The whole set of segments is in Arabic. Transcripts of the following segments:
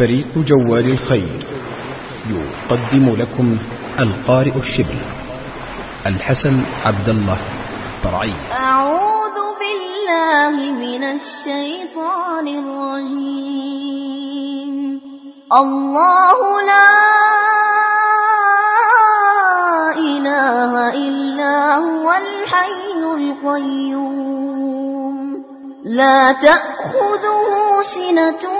فريق جوال الخير يقدم لكم القارئ الشبل الحسن عبد الله برعي أعوذ بالله من الشيطان الرجيم. الله لا إله إلا هو الحي القيوم. لا تأخذه سنة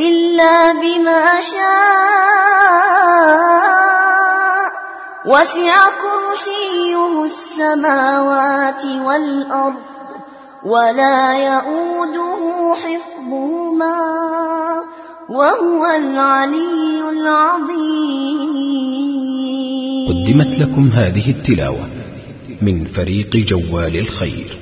إلا بما شاء. وسع كرسيه السماوات والأرض ولا يؤوده حفظهما وهو العلي العظيم. قدمت لكم هذه التلاوة من فريق جوال الخير.